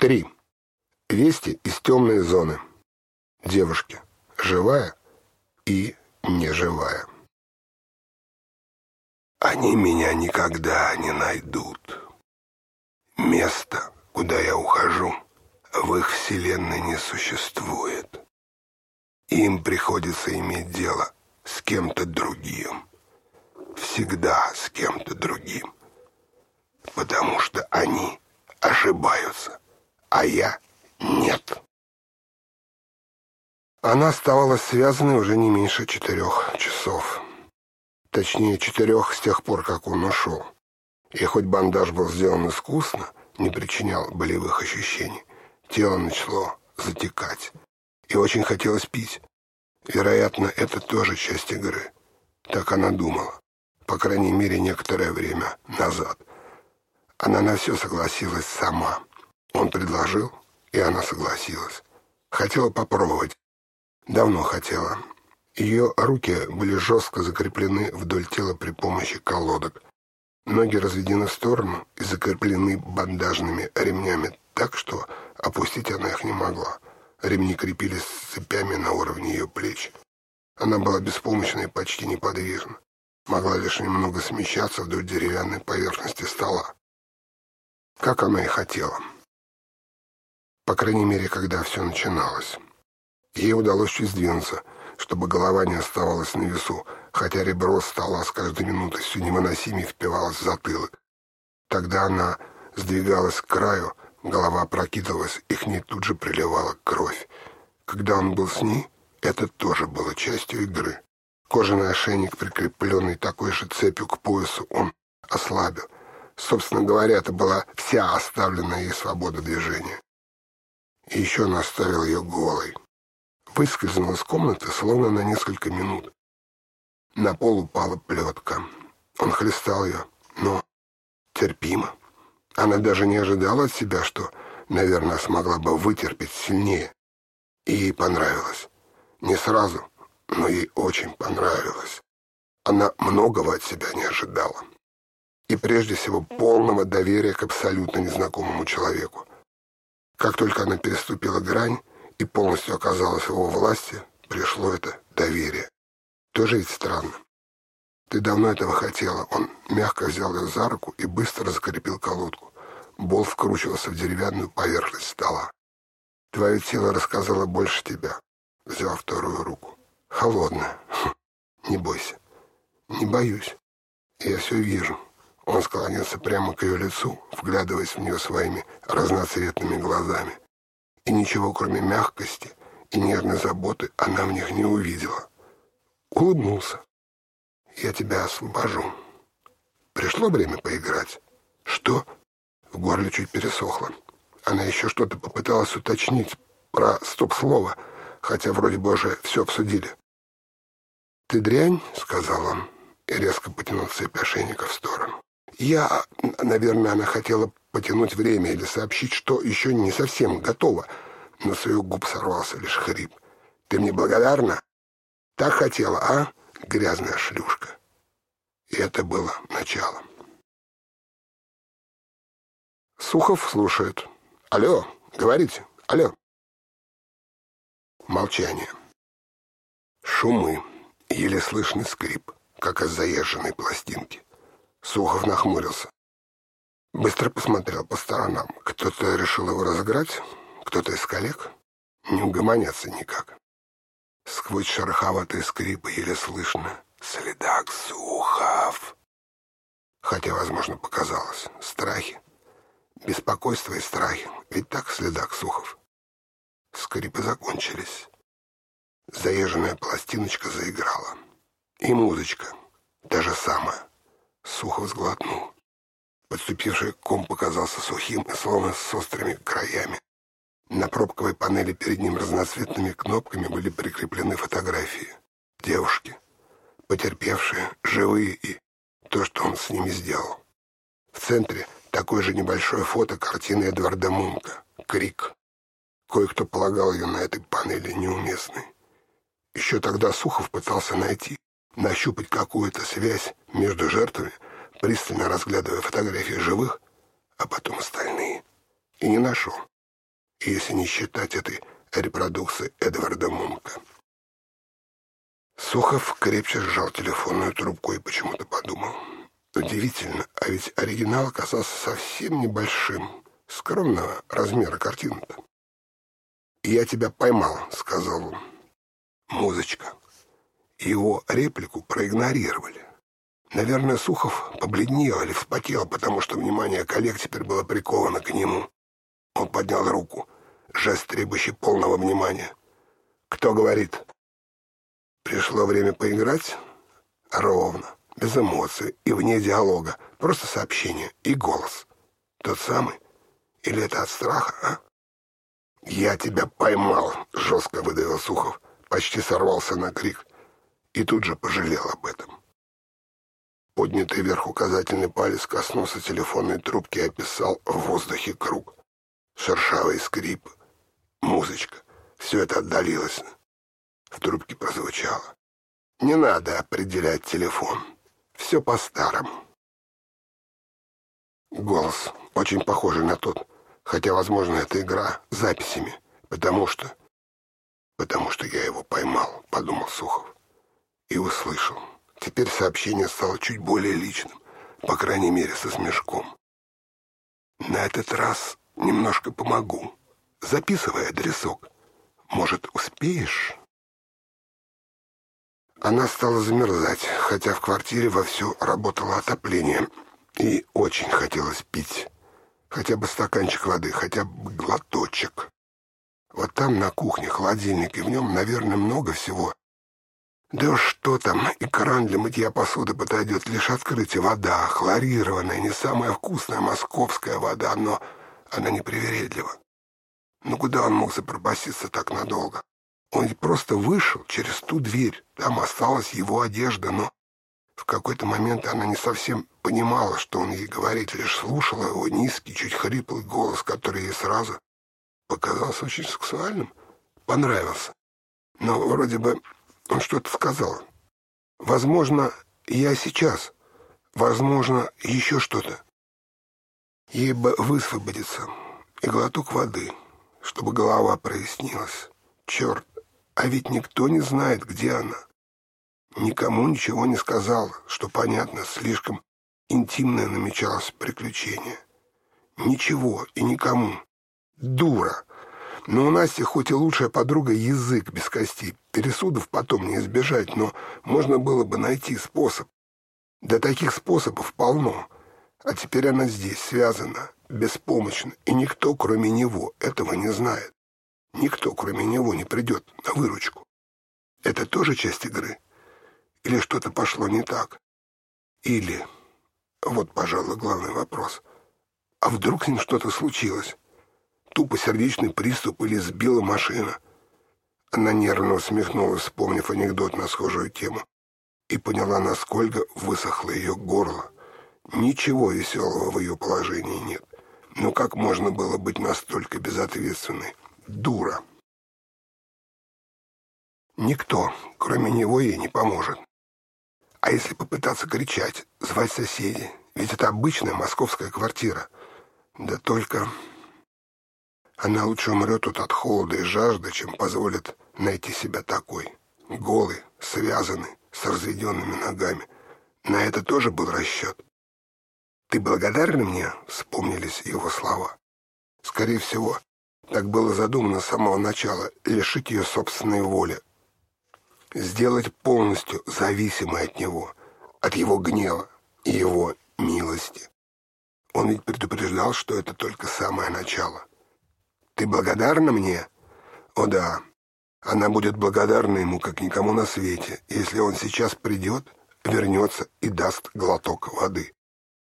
Три. Вести из темной зоны. Девушки. Живая и неживая. Они меня никогда не найдут. Место, куда я ухожу, в их вселенной не существует. Им приходится иметь дело с кем-то другим. Всегда с кем-то другим. Потому что они ошибаются а я нет. Она оставалась связанной уже не меньше четырех часов. Точнее, четырех с тех пор, как он ушел. И хоть бандаж был сделан искусно, не причинял болевых ощущений, тело начало затекать. И очень хотелось пить. Вероятно, это тоже часть игры. Так она думала. По крайней мере, некоторое время назад. Она на все согласилась сама. Предложил, и она согласилась. Хотела попробовать. Давно хотела. Ее руки были жестко закреплены вдоль тела при помощи колодок. Ноги разведены в сторону и закреплены бандажными ремнями так, что опустить она их не могла. Ремни крепились цепями на уровне ее плеч. Она была беспомощна и почти неподвижна. Могла лишь немного смещаться вдоль деревянной поверхности стола. Как она и хотела. По крайней мере, когда все начиналось. Ей удалось чуть сдвинуться, чтобы голова не оставалась на весу, хотя ребро стола с каждой минутой все невыносимее впивалось в затылок. Тогда она сдвигалась к краю, голова прокидывалась, и к ней тут же приливала кровь. Когда он был с ней, это тоже было частью игры. Кожаный ошейник, прикрепленный такой же цепью к поясу, он ослабил. Собственно говоря, это была вся оставленная ей свобода движения и еще она оставила ее голой. Выскользнула из комнаты, словно на несколько минут. На пол упала плетка. Он хлестал ее, но терпимо. Она даже не ожидала от себя, что, наверное, смогла бы вытерпеть сильнее. И ей понравилось. Не сразу, но ей очень понравилось. Она многого от себя не ожидала. И прежде всего полного доверия к абсолютно незнакомому человеку. Как только она переступила грань и полностью оказалась в его власти, пришло это доверие. Тоже ведь странно. Ты давно этого хотела. Он мягко взял ее за руку и быстро закрепил колодку. Бол вкручивался в деревянную поверхность стола. Твое тело рассказало больше тебя. Взял вторую руку. Холодная. Хм. Не бойся. Не боюсь. Я все вижу. Он склонился прямо к ее лицу, вглядываясь в нее своими разноцветными глазами. И ничего, кроме мягкости и нежной заботы, она в них не увидела. Улыбнулся. «Я тебя освобожу. Пришло время поиграть». «Что?» В горле чуть пересохло. Она еще что-то попыталась уточнить про стоп-слово, хотя вроде бы уже все обсудили. «Ты дрянь?» — сказал он и резко потянул цепь ошейника в сторону. Я, наверное, она хотела потянуть время или сообщить, что еще не совсем готова, но с ее губ сорвался лишь хрип. «Ты мне благодарна? Так хотела, а, грязная шлюшка?» И это было началом. Сухов слушает. «Алло, говорите, алло». Молчание. Шумы, еле слышный скрип, как из заезженной пластинки. Сухов нахмурился. Быстро посмотрел по сторонам. Кто-то решил его разыграть? Кто-то из коллег? Не угомонятся никак. Сквозь шероховатые скрипы еле слышно «Следак Сухов!» Хотя, возможно, показалось. Страхи. Беспокойство и страхи. Ведь так следак Сухов. Скрипы закончились. Заезженная пластиночка заиграла. И музычка. Та же самая. Сухо сглотнул. Подступивший ком показался сухим словно с острыми краями. На пробковой панели перед ним разноцветными кнопками были прикреплены фотографии. Девушки, потерпевшие, живые и то, что он с ними сделал. В центре такое же небольшое фото картины Эдварда Мунка «Крик». Кое-кто полагал ее на этой панели неуместной. Еще тогда Сухов пытался найти, нащупать какую-то связь между жертвами, пристально разглядывая фотографии живых, а потом остальные. И не нашел. если не считать этой репродукции Эдварда Мунка. Сухов крепче сжал телефонную трубку и почему-то подумал. Удивительно, а ведь оригинал оказался совсем небольшим, скромного размера картины-то. «Я тебя поймал», — сказал он. «Музычка». Его реплику проигнорировали. Наверное, Сухов побледнел или вспотел, потому что внимание коллег теперь было приковано к нему. Он поднял руку, жест требующий полного внимания. «Кто говорит?» «Пришло время поиграть?» «Ровно, без эмоций и вне диалога, просто сообщение и голос. Тот самый? Или это от страха, а?» «Я тебя поймал!» — жестко выдавил Сухов. Почти сорвался на крик и тут же пожалел об этом. Поднятый вверх указательный палец коснулся телефонной трубки и описал в воздухе круг. Шершавый скрип, музычка. Все это отдалилось. В трубке прозвучало. Не надо определять телефон. Все по-старому. Голос очень похожий на тот, хотя, возможно, это игра записями, потому что... Потому что я его поймал, подумал Сухов. И услышал. Теперь сообщение стало чуть более личным, по крайней мере, со смешком. На этот раз немножко помогу. Записывай адресок. Может, успеешь? Она стала замерзать, хотя в квартире вовсю работало отопление, и очень хотелось пить. Хотя бы стаканчик воды, хотя бы глоточек. Вот там на кухне холодильник, и в нем, наверное, много всего, да что там, и кран для мытья посуды подойдет, лишь открытие вода, хлорированная, не самая вкусная московская вода, но она непривередлива. Ну куда он мог запропаститься так надолго? Он ведь просто вышел через ту дверь, там осталась его одежда, но в какой-то момент она не совсем понимала, что он ей говорит, лишь слушала его низкий, чуть хриплый голос, который ей сразу показался очень сексуальным, понравился. Но вроде бы он что-то сказал. Возможно, я сейчас. Возможно, еще что-то. Ей бы высвободиться. И глоток воды, чтобы голова прояснилась. Черт, а ведь никто не знает, где она. Никому ничего не сказал, что, понятно, слишком интимное намечалось приключение. Ничего и никому. Дура. Но у Насти хоть и лучшая подруга язык без костей. Пересудов потом не избежать, но можно было бы найти способ. Да таких способов полно. А теперь она здесь, связана, беспомощна, и никто, кроме него, этого не знает. Никто, кроме него, не придет на выручку. Это тоже часть игры? Или что-то пошло не так? Или... Вот, пожалуй, главный вопрос. А вдруг с ним что-то случилось? Тупо сердечный приступ или сбила машина. Она нервно усмехнулась, вспомнив анекдот на схожую тему, и поняла, насколько высохло ее горло. Ничего веселого в ее положении нет. Но как можно было быть настолько безответственной? Дура. Никто, кроме него, ей не поможет. А если попытаться кричать, звать соседей? Ведь это обычная московская квартира. Да только... Она лучше умрет тут от холода и жажды, чем позволит найти себя такой. Голый, связанный, с разведенными ногами. На это тоже был расчет. «Ты благодарен мне?» — вспомнились его слова. Скорее всего, так было задумано с самого начала — лишить ее собственной воли. Сделать полностью зависимой от него, от его гнева и его милости. Он ведь предупреждал, что это только самое начало. Ты благодарна мне? О да. Она будет благодарна ему, как никому на свете, если он сейчас придет, вернется и даст глоток воды.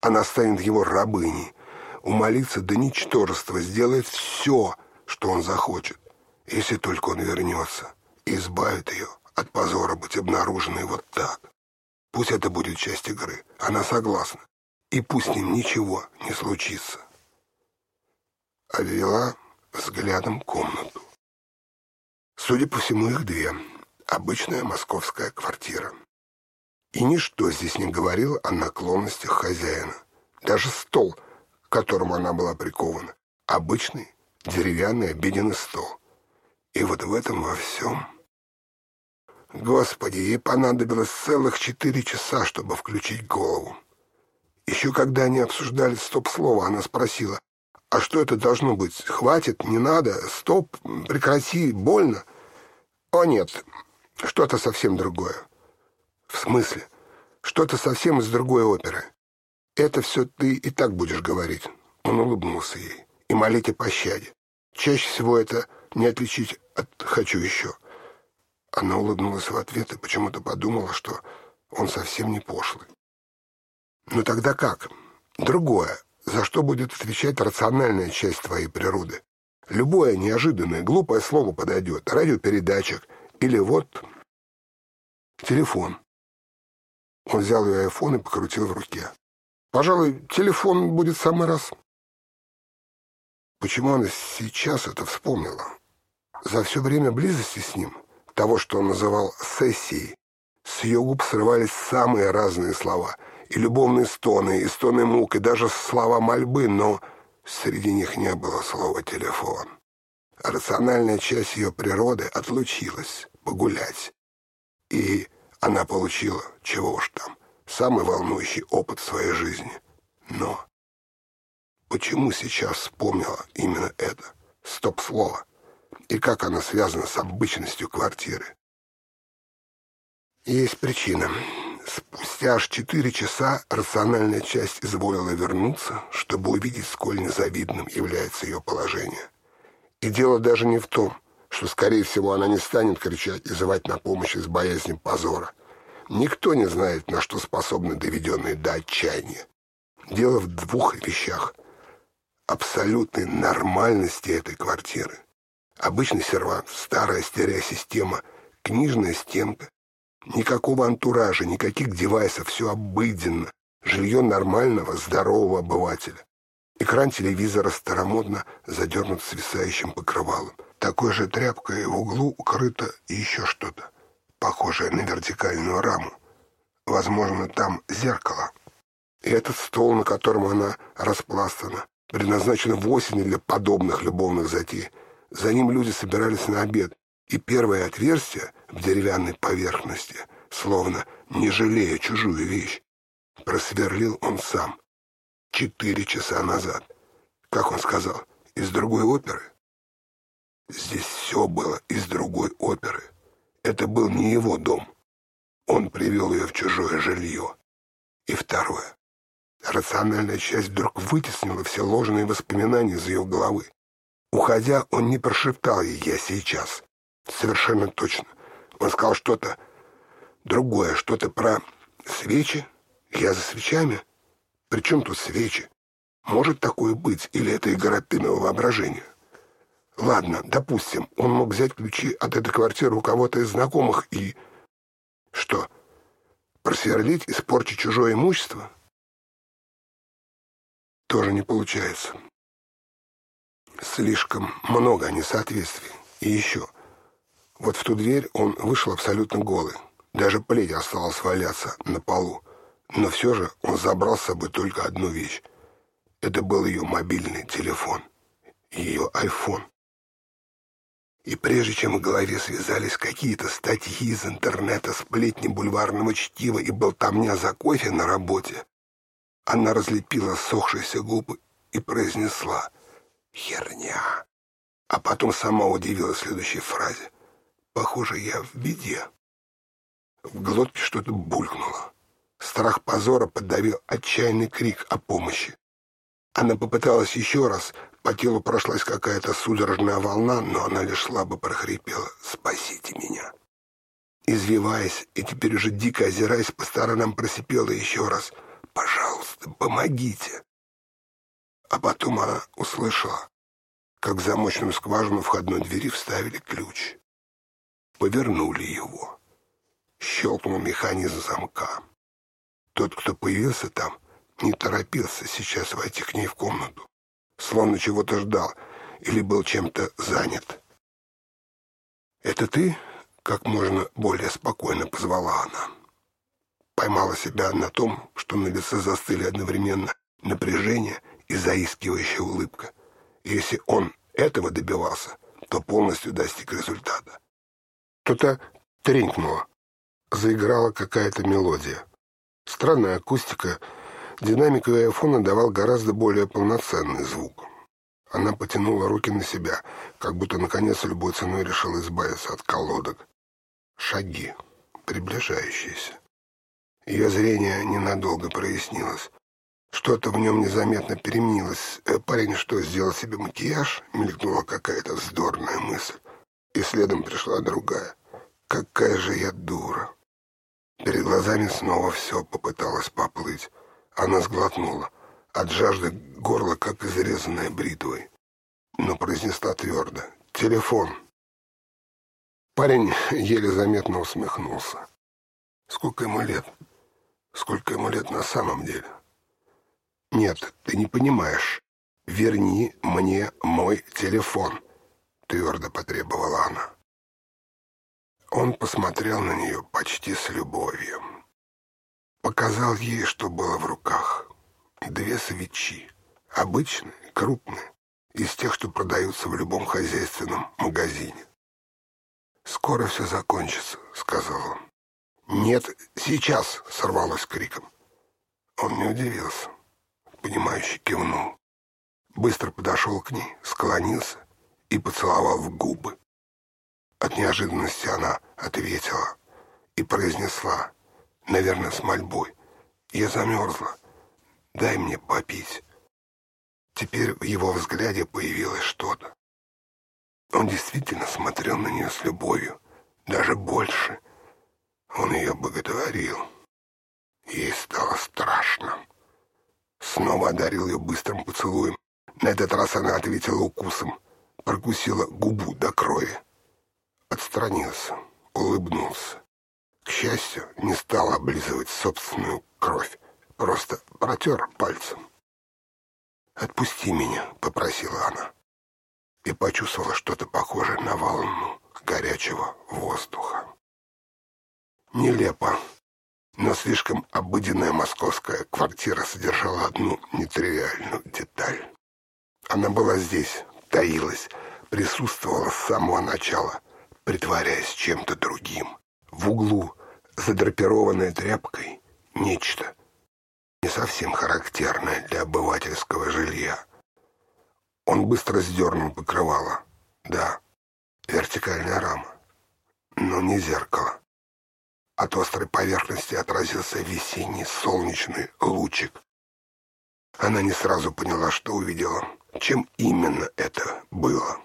Она станет его рабыней, умолится до ничтожества, сделает все, что он захочет, если только он вернется и избавит ее от позора быть обнаруженной вот так. Пусть это будет часть игры, она согласна, и пусть с ним ничего не случится. Обвела взглядом комнату. Судя по всему, их две. Обычная московская квартира. И ничто здесь не говорило о наклонностях хозяина. Даже стол, к которому она была прикована, обычный деревянный обеденный стол. И вот в этом во всем... Господи, ей понадобилось целых четыре часа, чтобы включить голову. Еще когда они обсуждали стоп-слово, она спросила, «А что это должно быть? Хватит, не надо, стоп, прекрати, больно». «О нет, что-то совсем другое». «В смысле? Что-то совсем из другой оперы. Это все ты и так будешь говорить». Он улыбнулся ей. «И молить о пощаде. Чаще всего это не отличить от «хочу еще». Она улыбнулась в ответ и почему-то подумала, что он совсем не пошлый. «Ну тогда как? Другое. За что будет отвечать рациональная часть твоей природы? Любое неожиданное, глупое слово подойдет. Радиопередатчик. Или вот... Телефон». Он взял ее айфон и покрутил в руке. «Пожалуй, телефон будет в самый раз». Почему она сейчас это вспомнила? За все время близости с ним, того, что он называл «сессией», с ее губ срывались самые разные слова, и любовные стоны, и стоны мук, и даже слова мольбы, но среди них не было слова «телефон». Рациональная часть ее природы отлучилась погулять, и она получила, чего уж там, самый волнующий опыт в своей жизни. Но Почему сейчас вспомнила именно это? Стоп-слово. И как оно связано с обычностью квартиры? Есть причина. Спустя аж четыре часа рациональная часть изволила вернуться, чтобы увидеть, сколь незавидным является ее положение. И дело даже не в том, что, скорее всего, она не станет кричать и звать на помощь из боязни позора. Никто не знает, на что способны доведенные до отчаяния. Дело в двух вещах абсолютной нормальности этой квартиры. Обычный сервант, старая стереосистема, книжная стенка. Никакого антуража, никаких девайсов, все обыденно. Жилье нормального, здорового обывателя. Экран телевизора старомодно задернут свисающим покрывалом. Такой же тряпкой в углу укрыто еще что-то, похожее на вертикальную раму. Возможно, там зеркало. И этот стол, на котором она распластана, предназначено вовсе для подобных любовных затей. За ним люди собирались на обед, и первое отверстие в деревянной поверхности, словно не жалея чужую вещь, просверлил он сам четыре часа назад. Как он сказал, из другой оперы? Здесь все было из другой оперы. Это был не его дом. Он привел ее в чужое жилье. И второе. Рациональная часть вдруг вытеснила все ложные воспоминания из ее головы. Уходя, он не прошептал ей «я сейчас». Совершенно точно. Он сказал что-то другое, что-то про свечи. Я за свечами. Причем тут свечи? Может такое быть, или это игра тыного воображения? Ладно, допустим, он мог взять ключи от этой квартиры у кого-то из знакомых и... Что? Просверлить, испортить чужое имущество? тоже не получается. Слишком много несоответствий. И еще. Вот в ту дверь он вышел абсолютно голый. Даже плеть осталась валяться на полу. Но все же он забрал с собой только одну вещь. Это был ее мобильный телефон. Ее айфон. И прежде чем в голове связались какие-то статьи из интернета, сплетни бульварного чтива и болтовня за кофе на работе, она разлепила сохшиеся губы и произнесла «Херня». А потом сама удивилась следующей фразе. «Похоже, я в беде». В глотке что-то булькнуло. Страх позора подавил отчаянный крик о помощи. Она попыталась еще раз, по телу прошлась какая-то судорожная волна, но она лишь слабо прохрипела «Спасите меня». Извиваясь и теперь уже дико озираясь по сторонам, просипела еще раз — пожалуйста, помогите. А потом она услышала, как в замочную скважину входной двери вставили ключ. Повернули его. Щелкнул механизм замка. Тот, кто появился там, не торопился сейчас войти к ней в комнату, словно чего-то ждал или был чем-то занят. «Это ты?» — как можно более спокойно позвала она поймала себя на том, что на лице застыли одновременно напряжение и заискивающая улыбка. И если он этого добивался, то полностью достиг результата. Что-то тренькнуло. Заиграла какая-то мелодия. Странная акустика. Динамик айфона давал гораздо более полноценный звук. Она потянула руки на себя, как будто наконец любой ценой решила избавиться от колодок. Шаги, приближающиеся. Ее зрение ненадолго прояснилось. Что-то в нем незаметно переменилось. Э, парень что, сделал себе макияж? Мелькнула какая-то вздорная мысль. И следом пришла другая. Какая же я дура. Перед глазами снова все попыталось поплыть. Она сглотнула. От жажды горло, как изрезанное бритвой. Но произнесла твердо. «Телефон». Парень еле заметно усмехнулся. Сколько ему лет? Сколько ему лет на самом деле? Нет, ты не понимаешь. Верни мне мой телефон, твердо потребовала она. Он посмотрел на нее почти с любовью. Показал ей, что было в руках. Две свечи. Обычные, крупные. Из тех, что продаются в любом хозяйственном магазине. «Скоро все закончится», — сказал он. «Нет, сейчас!» — сорвалось криком. Он не удивился. Понимающий кивнул. Быстро подошел к ней, склонился и поцеловал в губы. От неожиданности она ответила и произнесла, наверное, с мольбой. «Я замерзла. Дай мне попить». Теперь в его взгляде появилось что-то. Он действительно смотрел на нее с любовью, даже больше — он ее боготворил. Ей стало страшно. Снова одарил ее быстрым поцелуем. На этот раз она ответила укусом, прокусила губу до крови. Отстранился, улыбнулся. К счастью, не стал облизывать собственную кровь, просто протер пальцем. «Отпусти меня», — попросила она, и почувствовала что-то похожее на волну горячего воздуха. Нелепо. Но слишком обыденная московская квартира содержала одну нетривиальную деталь. Она была здесь, таилась, присутствовала с самого начала, притворяясь чем-то другим. В углу, задрапированная тряпкой, нечто не совсем характерное для обывательского жилья. Он быстро сдернул покрывало. Да, вертикальная рама, но не зеркало. От острой поверхности отразился весенний солнечный лучик. Она не сразу поняла, что увидела, чем именно это было.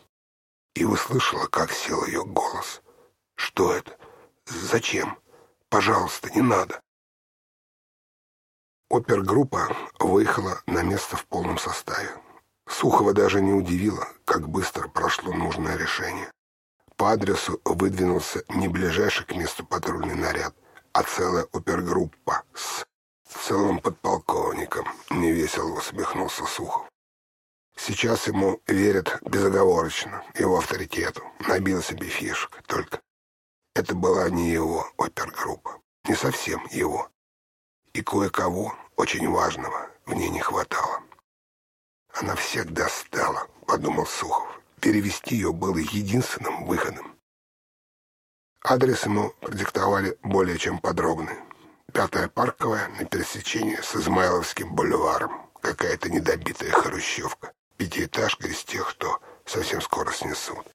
И услышала, как сел ее голос. «Что это? Зачем? Пожалуйста, не надо!» Опергруппа выехала на место в полном составе. Сухова даже не удивило, как быстро прошло нужное решение. По адресу выдвинулся не ближайший к месту патрульный наряд, а целая опергруппа с целым подполковником, невесело усмехнулся Сухов. Сейчас ему верят безоговорочно, его авторитету, набил себе фишек, только это была не его опергруппа, не совсем его. И кое-кого очень важного в ней не хватало. Она всех достала, подумал Сухов. Перевести ее было единственным выходом. Адрес ему продиктовали более чем подробный. Пятая парковая на пересечении с Измайловским бульваром. Какая-то недобитая хрущевка. Пятиэтажка из тех, что совсем скоро снесут.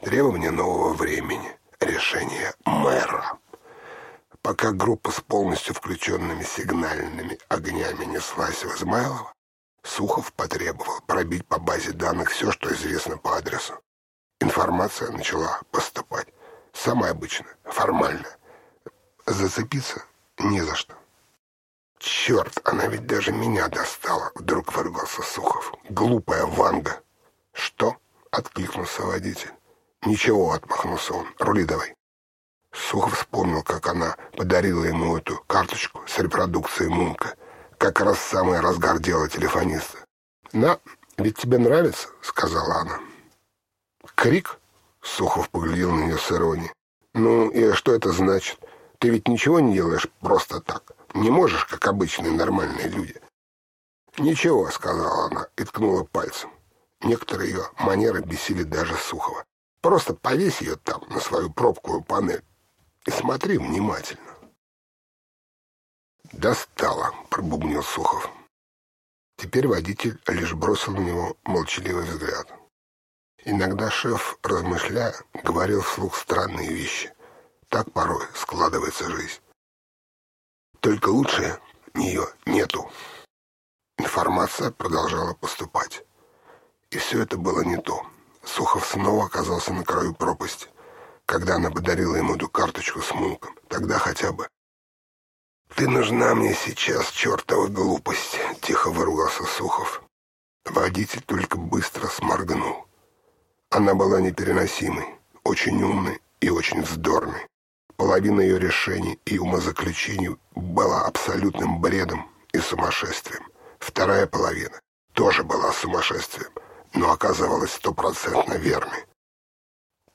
Требования нового времени. Решение мэра. Пока группа с полностью включенными сигнальными огнями неслась в Измайлово, Сухов потребовал пробить по базе данных все, что известно по адресу. Информация начала поступать. Самая обычная, формальная. Зацепиться не за что. «Черт, она ведь даже меня достала!» — вдруг выругался Сухов. «Глупая Ванга!» «Что?» — откликнулся водитель. «Ничего», — отмахнулся он. «Рули давай». Сухов вспомнил, как она подарила ему эту карточку с репродукцией Мунка — как раз самый разгар дела телефониста. «На, ведь тебе нравится?» — сказала она. «Крик?» — Сухов поглядел на нее с иронией. «Ну, и что это значит? Ты ведь ничего не делаешь просто так. Не можешь, как обычные нормальные люди». «Ничего», — сказала она и ткнула пальцем. Некоторые ее манеры бесили даже Сухова. Просто повесь ее там, на свою пробковую панель, и смотри внимательно. «Достало», — пробубнил Сухов. Теперь водитель лишь бросил на него молчаливый взгляд. Иногда шеф, размышляя, говорил вслух странные вещи. Так порой складывается жизнь. Только лучше нее нету. Информация продолжала поступать. И все это было не то. Сухов снова оказался на краю пропасти. Когда она подарила ему эту карточку с мунком, тогда хотя бы «Ты нужна мне сейчас, чертова глупость!» — тихо выругался Сухов. Водитель только быстро сморгнул. Она была непереносимой, очень умной и очень вздорной. Половина ее решений и умозаключений была абсолютным бредом и сумасшествием. Вторая половина тоже была сумасшествием, но оказывалась стопроцентно верной.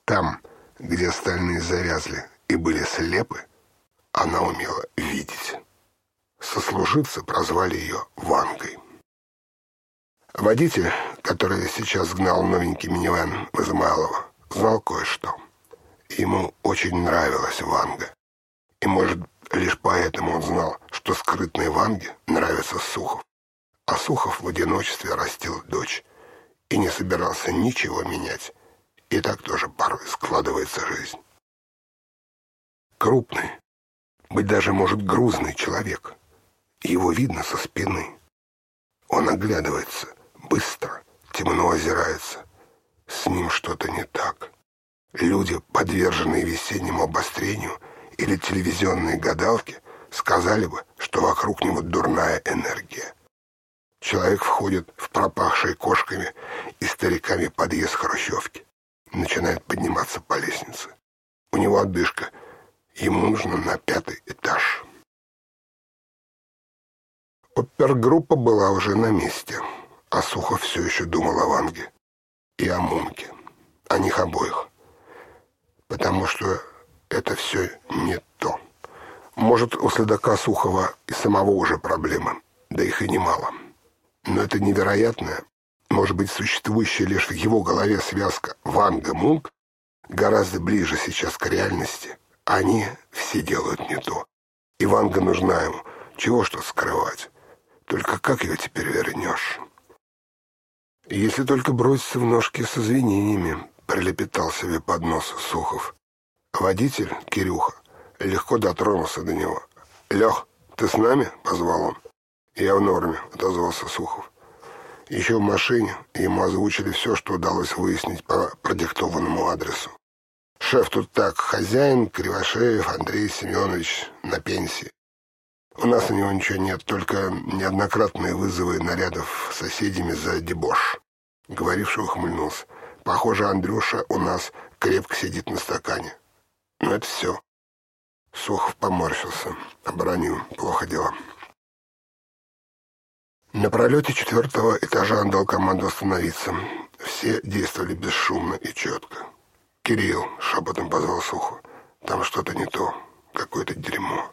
Там, где остальные завязли и были слепы, она умела видеть. Сослуживцы прозвали ее Вангой. Водитель, который сейчас гнал новенький минивэн в Измайлово, знал кое-что. Ему очень нравилась Ванга. И, может, лишь поэтому он знал, что скрытной Ванге нравится Сухов. А Сухов в одиночестве растил дочь и не собирался ничего менять. И так тоже порой складывается жизнь. Крупный, быть даже может грузный человек. Его видно со спины. Он оглядывается, быстро, темно озирается. С ним что-то не так. Люди, подверженные весеннему обострению или телевизионные гадалки, сказали бы, что вокруг него дурная энергия. Человек входит в пропахшие кошками и стариками подъезд хрущевки. Начинает подниматься по лестнице. У него отдышка — Ему нужно на пятый этаж. Опергруппа была уже на месте, а Сухов все еще думал о Ванге и о Мунке, о них обоих. Потому что это все не то. Может, у следака Сухова и самого уже проблемы, да их и немало. Но это невероятное, может быть, существующая лишь в его голове связка Ванга-Мунк гораздо ближе сейчас к реальности, они все делают не то. Иванга нужна ему. Чего что скрывать? Только как ее теперь вернешь? Если только броситься в ножки с извинениями, прилепетал себе под нос Сухов. Водитель, Кирюха, легко дотронулся до него. «Лех, ты с нами?» — позвал он. «Я в норме», — отозвался Сухов. Еще в машине ему озвучили все, что удалось выяснить по продиктованному адресу. Шеф тут так, хозяин Кривошеев Андрей Семенович на пенсии. У нас у него ничего нет, только неоднократные вызовы нарядов соседями за дебош. Говоривший ухмыльнулся. Похоже, Андрюша у нас крепко сидит на стакане. Но это все. Сухов поморщился, оборонил. Плохо дело. На пролете четвертого этажа он дал команду остановиться. Все действовали бесшумно и четко. «Кирилл», — шепотом позвал Суху, — «там что-то не то, какое-то дерьмо».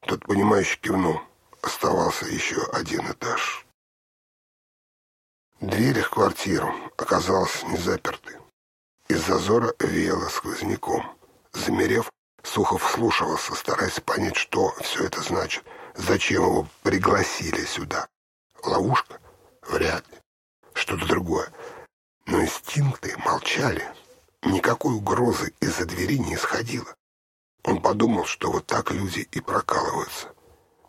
Тот, понимающий, кивнул. Оставался еще один этаж. Дверь в квартиру оказалась не запертой. Из зазора веяло сквозняком. Замерев, Сухов вслушивался, стараясь понять, что все это значит, зачем его пригласили сюда. Ловушка? Вряд ли. Что-то другое. Но инстинкты молчали. Никакой угрозы из-за двери не исходило. Он подумал, что вот так люди и прокалываются.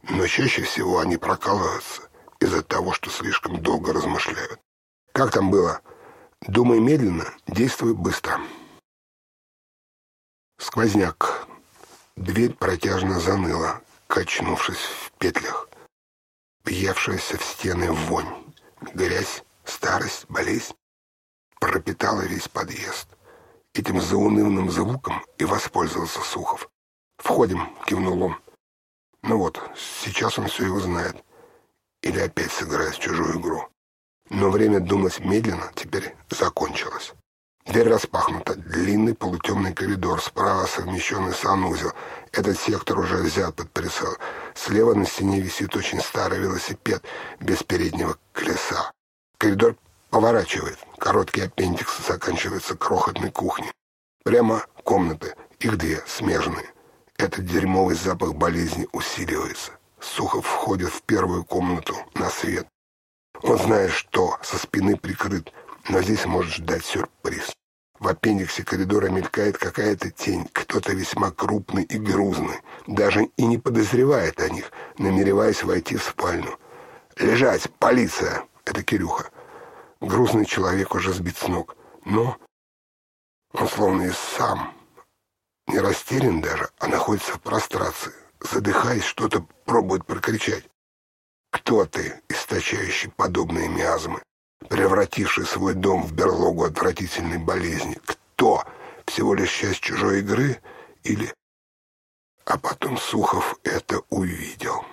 Но чаще всего они прокалываются из-за того, что слишком долго размышляют. Как там было? Думай медленно, действуй быстро. Сквозняк. Дверь протяжно заныла, качнувшись в петлях. Въевшаяся в стены вонь, грязь, старость, болезнь пропитала весь подъезд. Этим заунывным звуком и воспользовался Сухов. «Входим», — кивнул он. «Ну вот, сейчас он все и узнает. Или опять сыграет в чужую игру». Но время думать медленно теперь закончилось. Дверь распахнута, длинный полутемный коридор, справа совмещенный санузел. Этот сектор уже взят под прицел. Слева на стене висит очень старый велосипед без переднего колеса. Коридор Поворачивает. Короткий аппендикс заканчивается крохотной кухней. Прямо комнаты. Их две, смежные. Этот дерьмовый запах болезни усиливается. Сухов входит в первую комнату на свет. Он знает, что со спины прикрыт, но здесь может ждать сюрприз. В аппендиксе коридора мелькает какая-то тень, кто-то весьма крупный и грузный, даже и не подозревает о них, намереваясь войти в спальню. «Лежать! Полиция!» — это Кирюха. Грузный человек уже сбит с ног, но он словно и сам не растерян даже, а находится в прострации. Задыхаясь, что-то пробует прокричать. «Кто ты, источающий подобные миазмы?» превративший свой дом в берлогу отвратительной болезни. Кто? Всего лишь часть чужой игры? Или... А потом Сухов это увидел.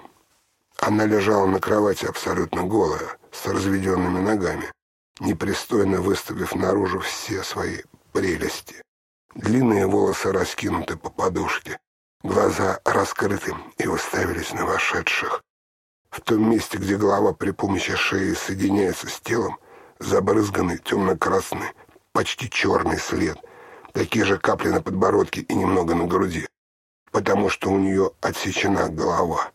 Она лежала на кровати абсолютно голая, с разведенными ногами, непристойно выставив наружу все свои прелести. Длинные волосы раскинуты по подушке, глаза раскрыты и уставились на вошедших. В том месте, где голова при помощи шеи соединяется с телом, забрызганный темно-красный, почти черный след, такие же капли на подбородке и немного на груди, потому что у нее отсечена голова.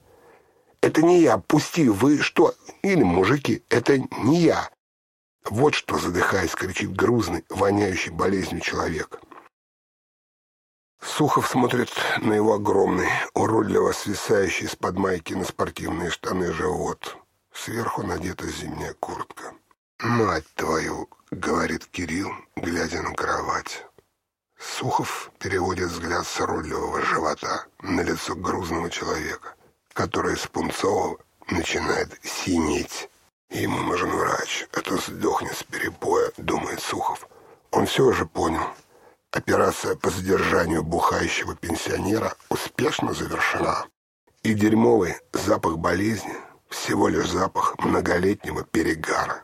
«Это не я, пусти, вы что? Или, мужики, это не я!» Вот что, задыхаясь, кричит грузный, воняющий болезнью человек. Сухов смотрит на его огромный, уродливо свисающий из-под майки на спортивные штаны живот. Сверху надета зимняя куртка. «Мать твою!» — говорит Кирилл, глядя на кровать. Сухов переводит взгляд с уродливого живота на лицо грузного человека, который с пунцового начинает синеть. Ему нужен врач, это сдохнет с перебоя, думает Сухов. Он все уже понял. Операция по задержанию бухающего пенсионера успешно завершена. И дерьмовый запах болезни всего лишь запах многолетнего перегара.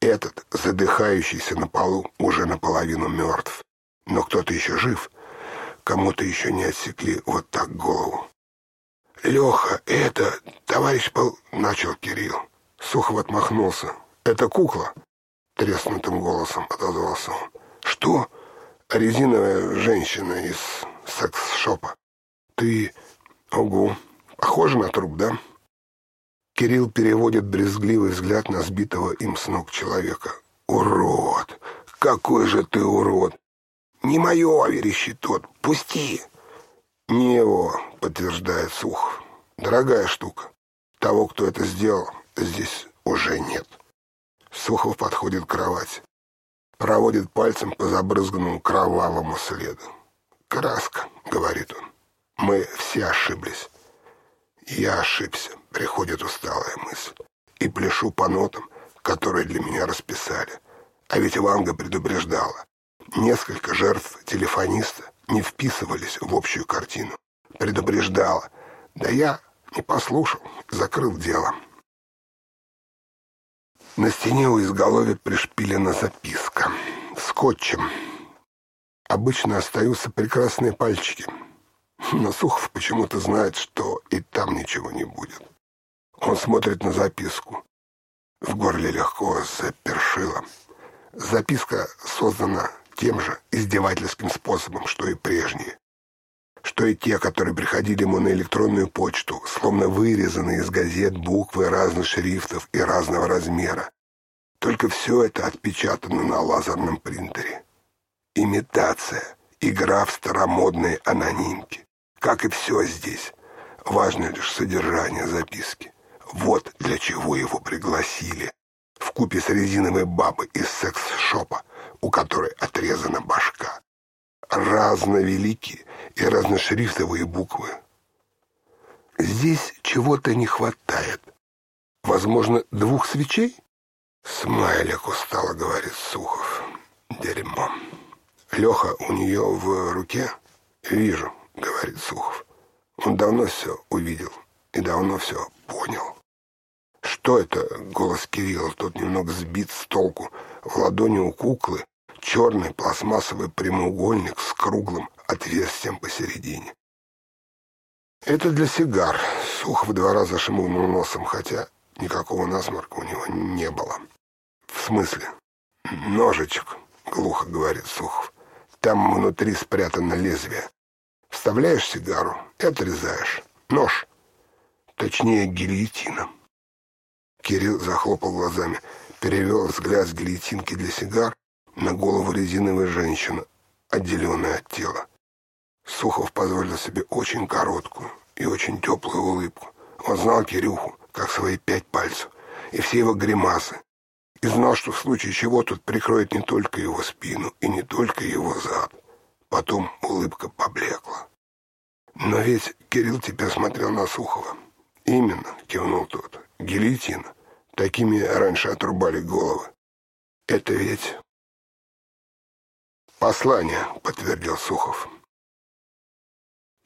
Этот, задыхающийся на полу, уже наполовину мертв. Но кто-то еще жив, кому-то еще не отсекли вот так голову. «Леха, это... Товарищ пол...» — начал Кирилл. Сухов отмахнулся. «Это кукла?» — треснутым голосом отозвался он. «Что?» Резиновая женщина из секс-шопа. Ты... Ого, похожа на труп, да? Кирилл переводит брезгливый взгляд на сбитого им с ног человека. «Урод! Какой же ты урод!» «Не мое!» — верещит тот. «Пусти!» «Не его!» — подтверждает Сух. «Дорогая штука. Того, кто это сделал, здесь уже нет». Сухов подходит к кровати проводит пальцем по забрызганному кровавому следу. «Краска», — говорит он. «Мы все ошиблись». «Я ошибся», — приходит усталая мысль. «И пляшу по нотам, которые для меня расписали. А ведь Ванга предупреждала. Несколько жертв телефониста не вписывались в общую картину. Предупреждала. Да я не послушал, закрыл дело». На стене у изголовья пришпилена записка. Скотчем. Обычно остаются прекрасные пальчики. Но Сухов почему-то знает, что и там ничего не будет. Он смотрит на записку. В горле легко запершило. Записка создана тем же издевательским способом, что и прежние. Что и те, которые приходили ему на электронную почту, словно вырезанные из газет буквы разных шрифтов и разного размера. Только все это отпечатано на лазерном принтере. Имитация, игра в старомодные анонимки. Как и все здесь. Важно лишь содержание записки. Вот для чего его пригласили. В купе с резиновой бабой из секс-шопа, у которой отрезана башка. Разновеликие и разношрифтовые буквы. Здесь чего-то не хватает. Возможно, двух свечей? Смайлик устало, говорит Сухов. Дерьмо. Леха у нее в руке? Вижу, говорит Сухов. Он давно все увидел и давно все понял. Что это? Голос Кирилла, тот немного сбит с толку. В ладони у куклы черный пластмассовый прямоугольник с круглым отверстием посередине. Это для сигар. Сухов два раза шмыгнул носом, хотя никакого насморка у него не было. «В смысле?» «Ножичек», — глухо говорит Сухов. «Там внутри спрятано лезвие. Вставляешь сигару и отрезаешь. Нож. Точнее, гильотина». Кирилл захлопал глазами, перевел взгляд с гильотинки для сигар на голову резиновой женщины, отделенной от тела. Сухов позволил себе очень короткую и очень теплую улыбку. Он знал Кирюху, как свои пять пальцев, и все его гримасы, и знал, что в случае чего тут прикроет не только его спину и не только его зад. Потом улыбка поблекла. «Но ведь Кирилл тебя смотрел на Сухова». «Именно», — кивнул тот, — «гильотина. Такими раньше отрубали головы. Это ведь...» «Послание», — подтвердил Сухов.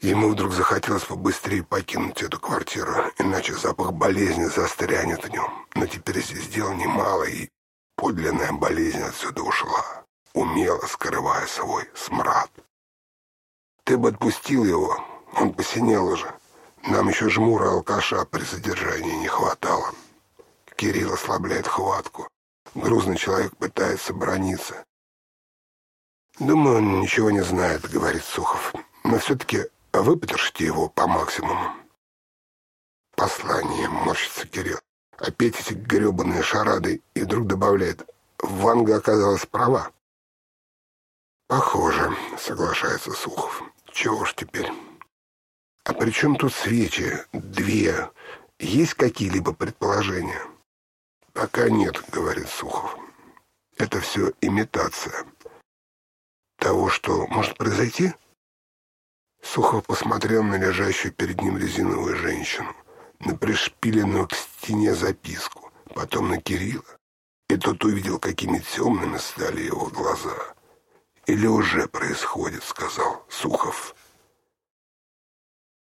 Ему вдруг захотелось побыстрее покинуть эту квартиру, иначе запах болезни застрянет в нем. Но теперь здесь дело немало, и подлинная болезнь отсюда ушла, умело скрывая свой смрад. Ты бы отпустил его, он посинел уже. Нам еще жмура алкаша при задержании не хватало. Кирилл ослабляет хватку. Грузный человек пытается брониться. «Думаю, он ничего не знает», — говорит Сухов. «Но все-таки а выпотрошите его по максимуму. Послание, морщится Кирилл. Опять эти гребаные шарады, и вдруг добавляет. Ванга оказалась права. Похоже, соглашается Сухов. Чего ж теперь? А при чем тут свечи? Две. Есть какие-либо предположения? Пока нет, говорит Сухов. Это все имитация. Того, что может произойти? Сухов посмотрел на лежащую перед ним резиновую женщину, на пришпиленную к стене записку, потом на Кирилла. И тот увидел, какими темными стали его глаза. «Или уже происходит», — сказал Сухов.